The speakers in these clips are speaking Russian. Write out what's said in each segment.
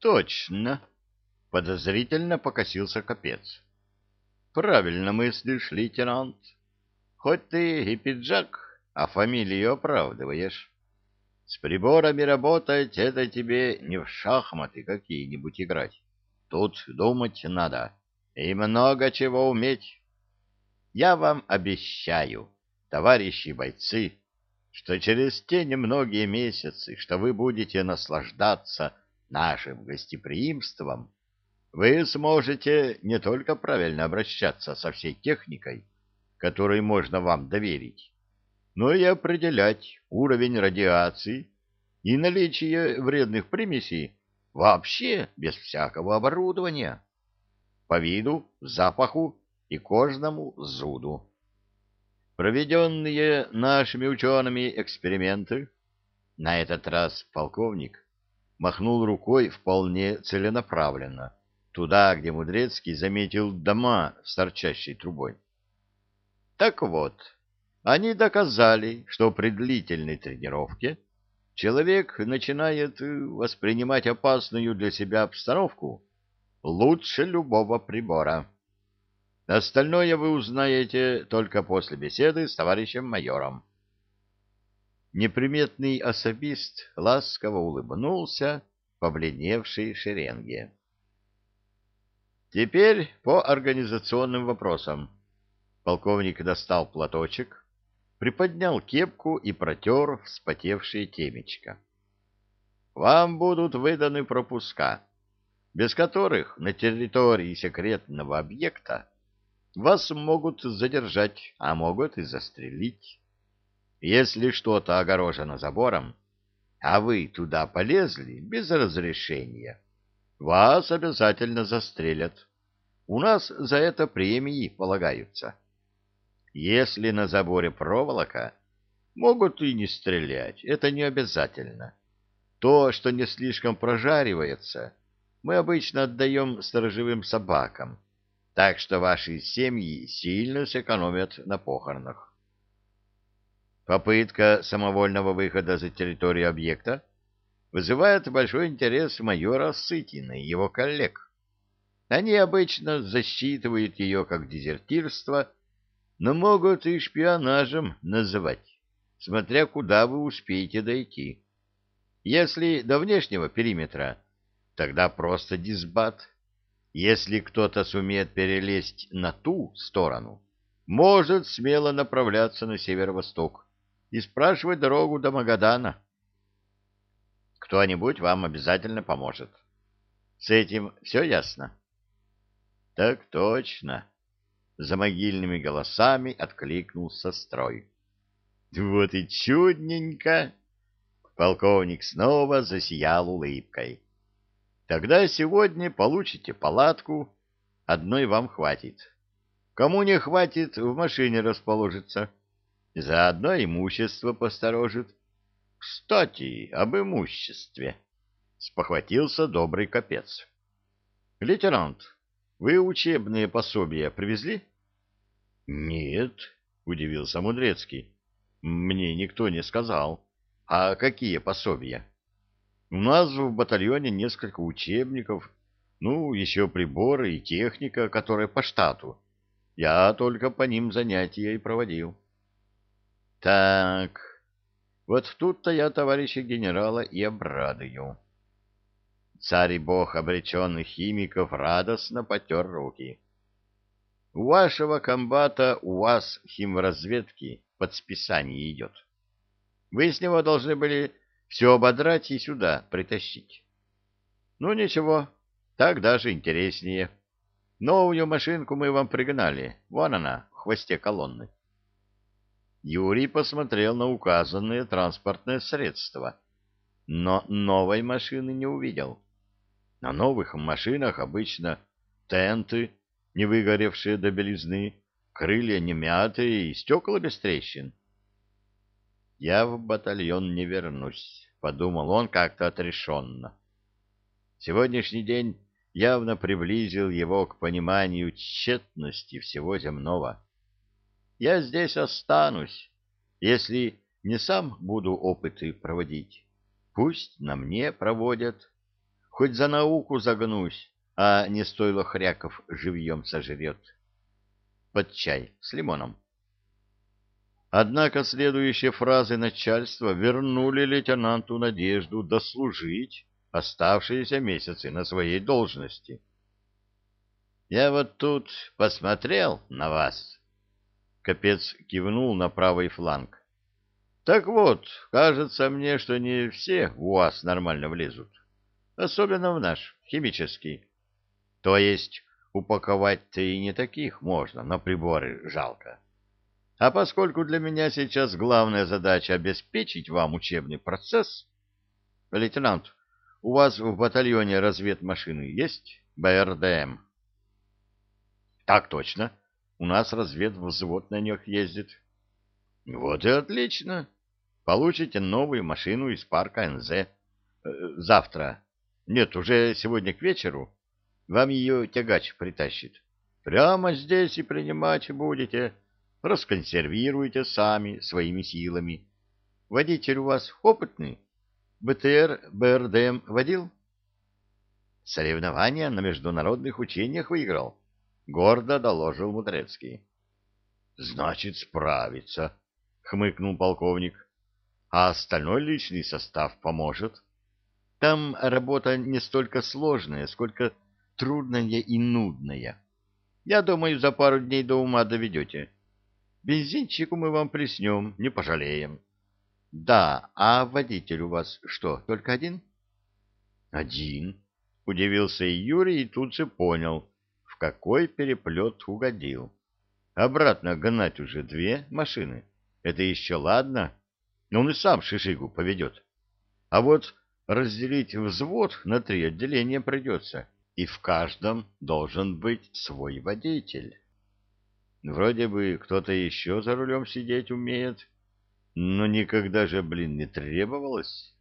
Точно, подозрительно покосился капец. Правильно мыслишь, лейтенант. Хоть ты и пиджак, а фамилию оправдываешь. С приборами работать — это тебе не в шахматы какие-нибудь играть. Тут думать надо и много чего уметь. Я вам обещаю, товарищи бойцы, что через те немногие месяцы, что вы будете наслаждаться нашим гостеприимством, вы сможете не только правильно обращаться со всей техникой, которой можно вам доверить, но и определять уровень радиации и наличие вредных примесей вообще без всякого оборудования, по виду, запаху и кожному зуду. Проведенные нашими учеными эксперименты, на этот раз полковник махнул рукой вполне целенаправленно, туда, где Мудрецкий заметил дома с торчащей трубой. Так вот, они доказали, что при длительной тренировке человек начинает э, воспринимать опасную для себя обстановку лучше любого прибора. Остальное вы узнаете только после беседы с товарищем майором. Неприметный особист ласково улыбнулся побледневшей шеренге. Теперь по организационным вопросам. Полковник достал платочек, приподнял кепку и протер вспотевшее темечко. Вам будут выданы пропуска, без которых на территории секретного объекта вас могут задержать, а могут и застрелить. Если что-то огорожено забором, а вы туда полезли без разрешения, вас обязательно застрелят. У нас за это премии полагаются. Если на заборе проволока, могут и не стрелять, это не обязательно. То, что не слишком прожаривается, мы обычно отдаем сторожевым собакам, так что ваши семьи сильно сэкономят на похоронах. Попытка самовольного выхода за территорию объекта вызывает большой интерес майора Сытина и его коллег. Они обычно засчитывают ее как дезертирство, но могут и шпионажем называть, смотря куда вы успеете дойти. Если до внешнего периметра, тогда просто дисбат. Если кто-то сумеет перелезть на ту сторону, может смело направляться на северо-восток и спрашивай дорогу до Магадана. Кто-нибудь вам обязательно поможет. С этим все ясно? Так точно. За могильными голосами откликнулся строй. Вот и чудненько! Полковник снова засиял улыбкой. Тогда сегодня получите палатку, одной вам хватит. Кому не хватит, в машине расположится. Заодно имущество посторожит. Кстати, об имуществе. Спохватился добрый капец. Лейтенант, вы учебные пособия привезли? Нет, удивился Мудрецкий. Мне никто не сказал. А какие пособия? У нас в батальоне несколько учебников, ну, еще приборы и техника, которая по штату. Я только по ним занятия и проводил. Так, вот тут-то я товарища генерала и обрадую. Царь и бог обреченных химиков радостно потер руки. У вашего комбата у вас химразведки под списание идет. Вы с него должны были все ободрать и сюда притащить. Ну, ничего, так даже интереснее. Новую машинку мы вам пригнали. Вон она, в хвосте колонны. Юрий посмотрел на указанное транспортное средство, но новой машины не увидел. На новых машинах обычно тенты, не выгоревшие до белизны, крылья не мятые и стекла без трещин. «Я в батальон не вернусь», — подумал он как-то отрешенно. Сегодняшний день явно приблизил его к пониманию тщетности всего земного я здесь останусь. Если не сам буду опыты проводить, пусть на мне проводят. Хоть за науку загнусь, а не стоило хряков живьем сожрет. Под чай с лимоном. Однако следующие фразы начальства вернули лейтенанту надежду дослужить оставшиеся месяцы на своей должности. «Я вот тут посмотрел на вас», Капец кивнул на правый фланг. Так вот, кажется мне, что не все в УАЗ нормально влезут. Особенно в наш, химический. То есть упаковать-то и не таких можно, но приборы жалко. А поскольку для меня сейчас главная задача обеспечить вам учебный процесс... Лейтенант, у вас в батальоне разведмашины есть БРДМ? Так точно. У нас разведвзвод на них ездит. Вот и отлично. Получите новую машину из парка НЗ. Э, завтра. Нет, уже сегодня к вечеру. Вам ее тягач притащит. Прямо здесь и принимать будете. Расконсервируйте сами, своими силами. Водитель у вас опытный? БТР, БРДМ водил? Соревнования на международных учениях выиграл гордо доложил Мудрецкий. Значит, справится, хмыкнул полковник. А остальной личный состав поможет. Там работа не столько сложная, сколько трудная и нудная. Я думаю, за пару дней до ума доведете. Бензинчику мы вам плеснем, не пожалеем. Да, а водитель у вас что, только один? Один, удивился и Юрий, и тут же понял, какой переплет угодил. Обратно гнать уже две машины. Это еще ладно. Но он и сам шишигу поведет. А вот разделить взвод на три отделения придется. И в каждом должен быть свой водитель. Вроде бы кто-то еще за рулем сидеть умеет. Но никогда же, блин, не требовалось.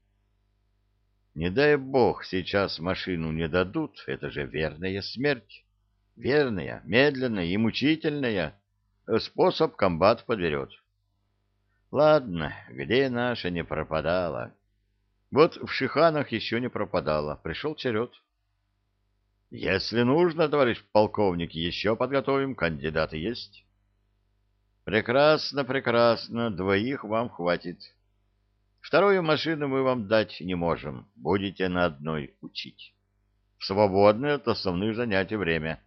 Не дай бог, сейчас машину не дадут, это же верная смерть. Верная, медленная и мучительная. Э, способ комбат подберет. Ладно, где наша не пропадала? Вот в Шиханах еще не пропадала. Пришел черед. Если нужно, товарищ полковник, еще подготовим. Кандидаты есть. Прекрасно, прекрасно. Двоих вам хватит. Вторую машину мы вам дать не можем. Будете на одной учить. В свободное от основных занятий время.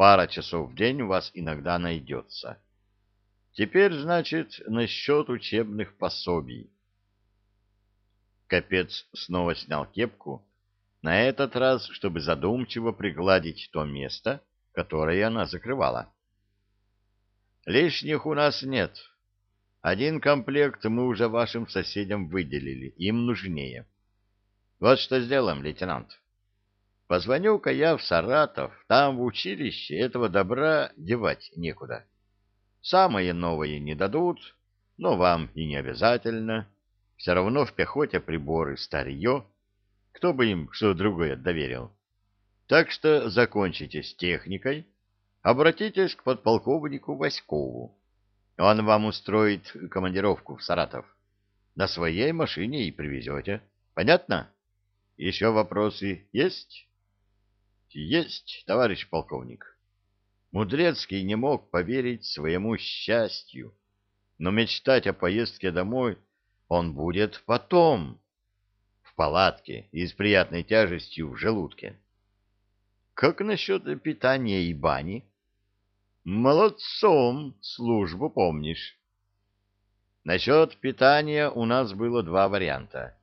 Пара часов в день у вас иногда найдется. Теперь, значит, насчет учебных пособий. Капец снова снял кепку, на этот раз, чтобы задумчиво пригладить то место, которое она закрывала. «Лишних у нас нет. Один комплект мы уже вашим соседям выделили, им нужнее. Вот что сделаем, лейтенант. Позвоню-ка я в Саратов, там в училище этого добра девать некуда. Самые новые не дадут, но вам и не обязательно. Все равно в пехоте приборы старье, кто бы им что другое доверил. Так что закончите с техникой, обратитесь к подполковнику Васькову. Он вам устроит командировку в Саратов. На своей машине и привезете. Понятно? Еще вопросы есть? Есть, товарищ полковник. Мудрецкий не мог поверить своему счастью, но мечтать о поездке домой он будет потом, в палатке и с приятной тяжестью в желудке. Как насчет питания и бани? Молодцом, службу помнишь. Насчет питания у нас было два варианта.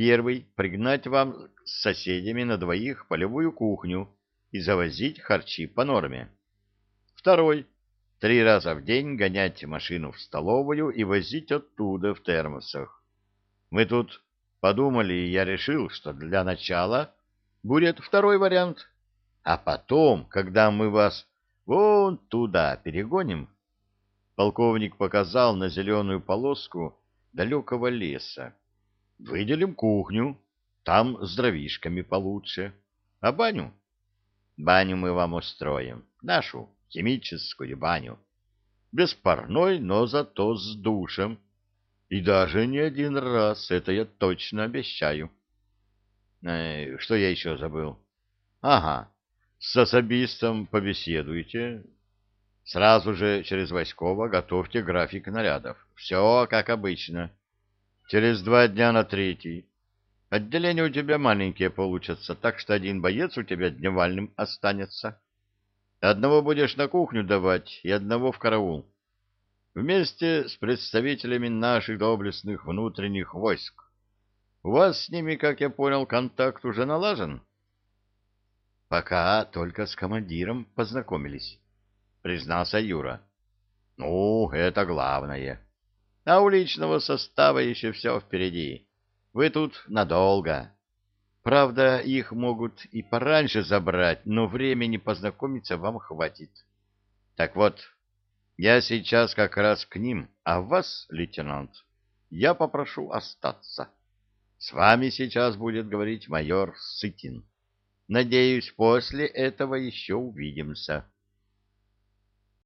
Первый — пригнать вам с соседями на двоих полевую кухню и завозить харчи по норме. Второй — три раза в день гонять машину в столовую и возить оттуда в термосах. Мы тут подумали, и я решил, что для начала будет второй вариант. А потом, когда мы вас вон туда перегоним, полковник показал на зеленую полоску далекого леса Выделим кухню, там с дровишками получше. А баню? Баню мы вам устроим, нашу химическую баню. Без парной, но зато с душем. И даже не один раз, это я точно обещаю. Э, что я еще забыл? Ага, с особистом побеседуйте. Сразу же через Васькова готовьте график нарядов. Все как обычно. — Через два дня на третий. Отделение у тебя маленькие получатся, так что один боец у тебя дневальным останется. Одного будешь на кухню давать и одного в караул. Вместе с представителями наших доблестных внутренних войск. У вас с ними, как я понял, контакт уже налажен? Пока только с командиром познакомились, признался Юра. Ну, это главное а у личного состава еще все впереди. Вы тут надолго. Правда, их могут и пораньше забрать, но времени познакомиться вам хватит. Так вот, я сейчас как раз к ним, а вас, лейтенант, я попрошу остаться. С вами сейчас будет говорить майор Сытин. Надеюсь, после этого еще увидимся.